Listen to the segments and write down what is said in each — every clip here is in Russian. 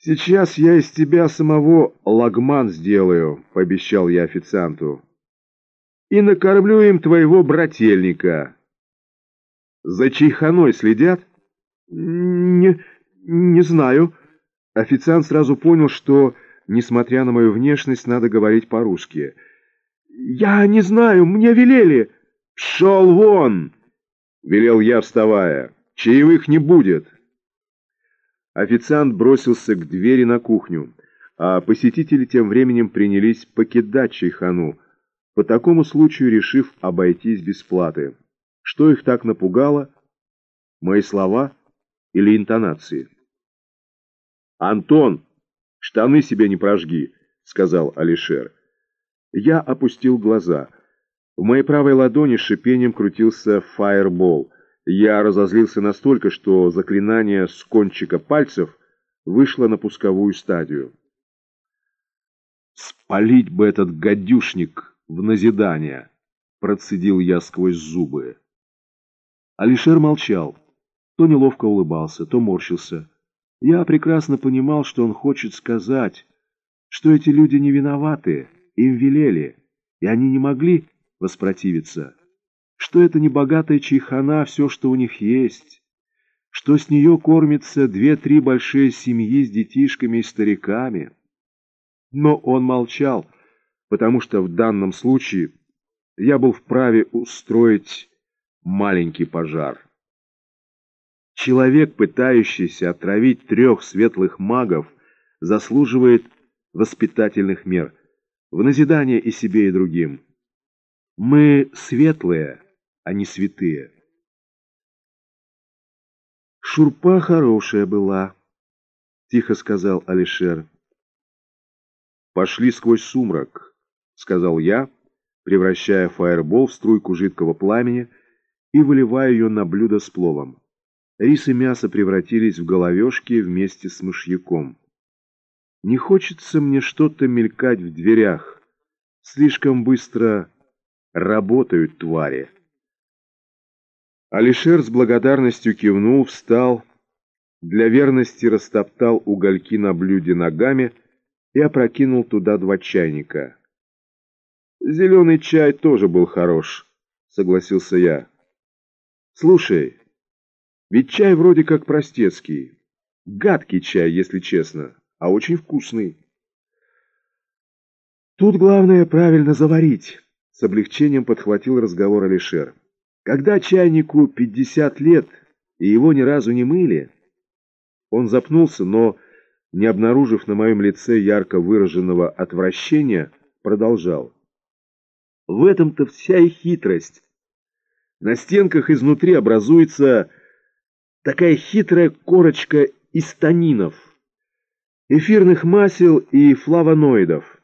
«Сейчас я из тебя самого лагман сделаю», — пообещал я официанту. «И накормлю им твоего брательника». «За чайханой следят?» «Не... не знаю». Официант сразу понял, что, несмотря на мою внешность, надо говорить по-русски. «Я не знаю, мне велели». «Пшел вон!» — велел я, вставая. «Чаевых не будет». Официант бросился к двери на кухню, а посетители тем временем принялись покидать чайхану, по такому случаю решив обойтись без платы. Что их так напугало? Мои слова или интонации? «Антон, штаны себе не прожги», — сказал Алишер. Я опустил глаза. В моей правой ладони шипением крутился фаербол — я разозлился настолько, что заклинание с кончика пальцев вышло на пусковую стадию. «Спалить бы этот гадюшник в назидание!» — процедил я сквозь зубы. Алишер молчал. То неловко улыбался, то морщился. Я прекрасно понимал, что он хочет сказать, что эти люди не виноваты, им велели, и они не могли воспротивиться что это не богатая чайхана, все, что у них есть, что с нее кормятся две-три большие семьи с детишками и стариками. Но он молчал, потому что в данном случае я был вправе устроить маленький пожар. Человек, пытающийся отравить трех светлых магов, заслуживает воспитательных мер, в назидание и себе, и другим. Мы светлые, они святые. «Шурпа хорошая была», — тихо сказал Алишер. «Пошли сквозь сумрак», — сказал я, превращая фаербол в струйку жидкого пламени и выливая ее на блюдо с пловом. Рис и мясо превратились в головешки вместе с мышьяком. Не хочется мне что-то мелькать в дверях. Слишком быстро работают твари. Алишер с благодарностью кивнул, встал, для верности растоптал угольки на блюде ногами и опрокинул туда два чайника. «Зеленый чай тоже был хорош», — согласился я. «Слушай, ведь чай вроде как простецкий. Гадкий чай, если честно, а очень вкусный». «Тут главное правильно заварить», — с облегчением подхватил разговор Алишер. Когда чайнику 50 лет, и его ни разу не мыли, он запнулся, но, не обнаружив на моем лице ярко выраженного отвращения, продолжал. В этом-то вся и хитрость. На стенках изнутри образуется такая хитрая корочка из танинов, эфирных масел и флавоноидов.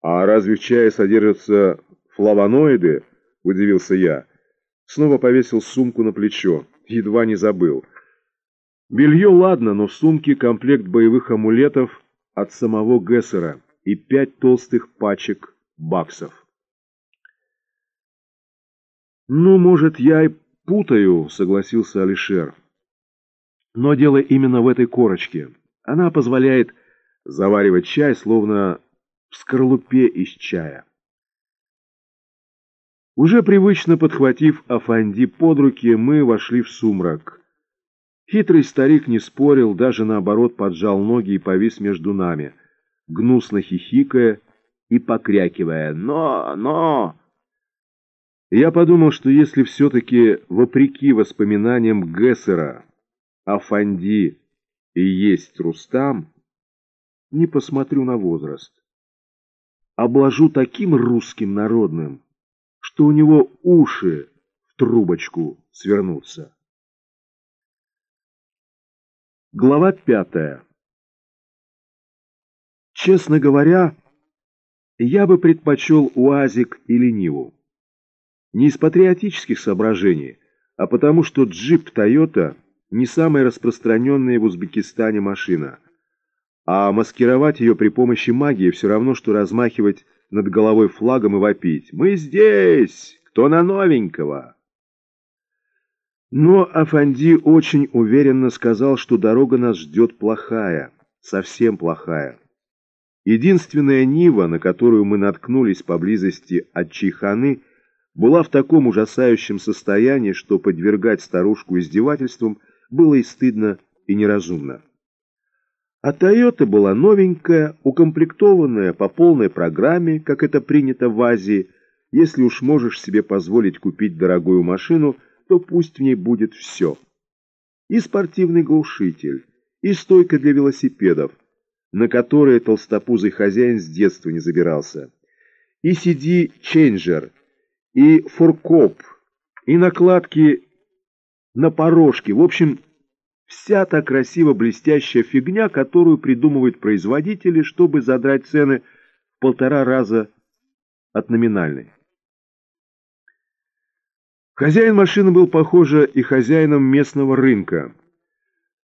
«А разве в чае содержатся флавоноиды?» – удивился я. Снова повесил сумку на плечо. Едва не забыл. Белье ладно, но в сумке комплект боевых амулетов от самого Гессера и пять толстых пачек баксов. «Ну, может, я и путаю», — согласился Алишер. «Но дело именно в этой корочке. Она позволяет заваривать чай, словно в скорлупе из чая». Уже привычно подхватив Афанди под руки, мы вошли в сумрак. Хитрый старик не спорил, даже наоборот поджал ноги и повис между нами, гнусно хихикая и покрякивая «Но! Но!». Я подумал, что если все-таки, вопреки воспоминаниям Гессера, Афанди и есть Рустам, не посмотрю на возраст. Обложу таким русским народным, что у него уши в трубочку свернутся. Глава пятая. Честно говоря, я бы предпочел УАЗик или Ниву. Не из патриотических соображений, а потому что джип Toyota не самая распространенная в Узбекистане машина. А маскировать ее при помощи магии все равно, что размахивать над головой флагом и вопить «Мы здесь! Кто на новенького?» Но Афанди очень уверенно сказал, что дорога нас ждет плохая, совсем плохая. Единственная Нива, на которую мы наткнулись поблизости от Чайханы, была в таком ужасающем состоянии, что подвергать старушку издевательствам было и стыдно, и неразумно. А Тойота была новенькая, укомплектованная по полной программе, как это принято в Азии. Если уж можешь себе позволить купить дорогую машину, то пусть в ней будет все. И спортивный глушитель, и стойка для велосипедов, на которые толстопузый хозяин с детства не забирался, и CD-ченджер, и форкоп, и накладки на порожки. В общем, вся та красиво блестящая фигня, которую придумывают производители, чтобы задрать цены в полтора раза от номинальной. Хозяин машины был, похоже, и хозяином местного рынка.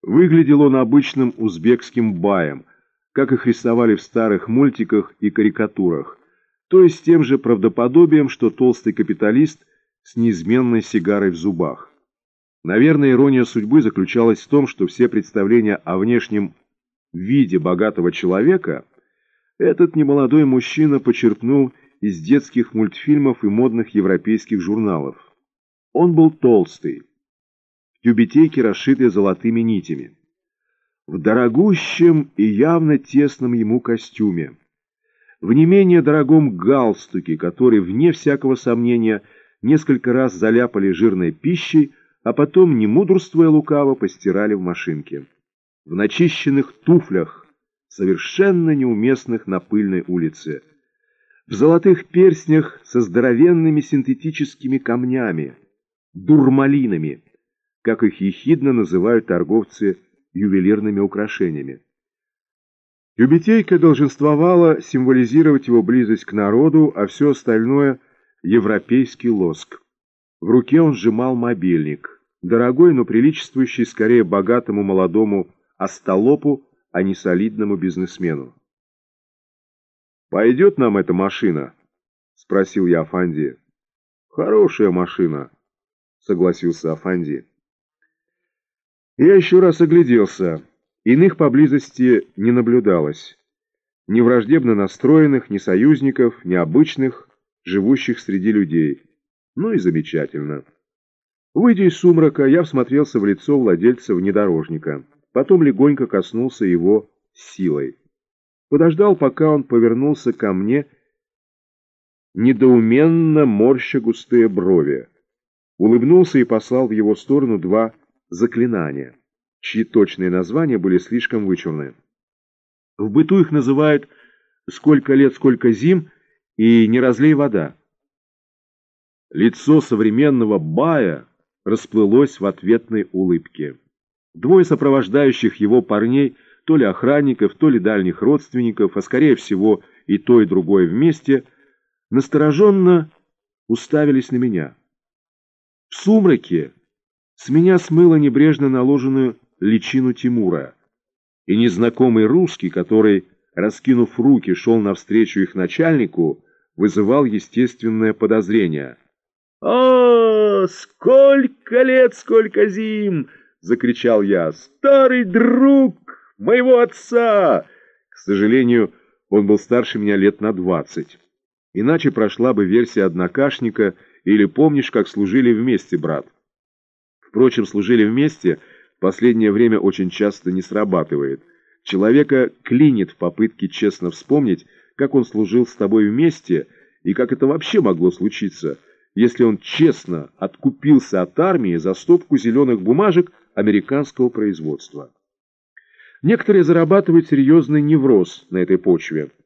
Выглядел он обычным узбекским баем, как их рисовали в старых мультиках и карикатурах, то есть тем же правдоподобием, что толстый капиталист с неизменной сигарой в зубах. Наверное, ирония судьбы заключалась в том, что все представления о внешнем виде богатого человека этот немолодой мужчина почерпнул из детских мультфильмов и модных европейских журналов. Он был толстый, в тюбетейке, золотыми нитями, в дорогущем и явно тесном ему костюме, в не менее дорогом галстуке, который, вне всякого сомнения, несколько раз заляпали жирной пищей, а потом, не мудрствуя лукаво, постирали в машинке. В начищенных туфлях, совершенно неуместных на пыльной улице. В золотых перстнях со здоровенными синтетическими камнями, дурмалинами, как их ехидно называют торговцы ювелирными украшениями. Тюбетейка долженствовала символизировать его близость к народу, а все остальное — европейский лоск. В руке он сжимал мобильник. Дорогой, но приличествующий скорее богатому молодому остолопу, а не солидному бизнесмену. «Пойдет нам эта машина?» — спросил я Афанди. «Хорошая машина», — согласился Афанди. Я еще раз огляделся. Иных поблизости не наблюдалось. Ни враждебно настроенных, ни союзников, ни обычных, живущих среди людей. Ну и замечательно. Выйдя из сумрака, я всмотрелся в лицо владельца внедорожника. Потом легонько коснулся его силой. Подождал, пока он повернулся ко мне, недоуменно морща густые брови. Улыбнулся и послал в его сторону два заклинания, чьи точные названия были слишком вычурны. В быту их называют «сколько лет, сколько зим» и «не разлей вода». Лицо современного Бая расплылось в ответной улыбке. Двое сопровождающих его парней, то ли охранников, то ли дальних родственников, а скорее всего и то, и другое вместе, настороженно уставились на меня. В сумраке с меня смыло небрежно наложенную личину Тимура, и незнакомый русский, который, раскинув руки, шел навстречу их начальнику, вызывал естественное подозрение. «О, сколько лет, сколько зим!» — закричал я. «Старый друг моего отца!» К сожалению, он был старше меня лет на двадцать. Иначе прошла бы версия однокашника или «Помнишь, как служили вместе, брат?» Впрочем, служили вместе в последнее время очень часто не срабатывает. Человека клинит в попытке честно вспомнить, как он служил с тобой вместе и как это вообще могло случиться – если он честно откупился от армии за стопку зеленых бумажек американского производства. Некоторые зарабатывают серьезный невроз на этой почве –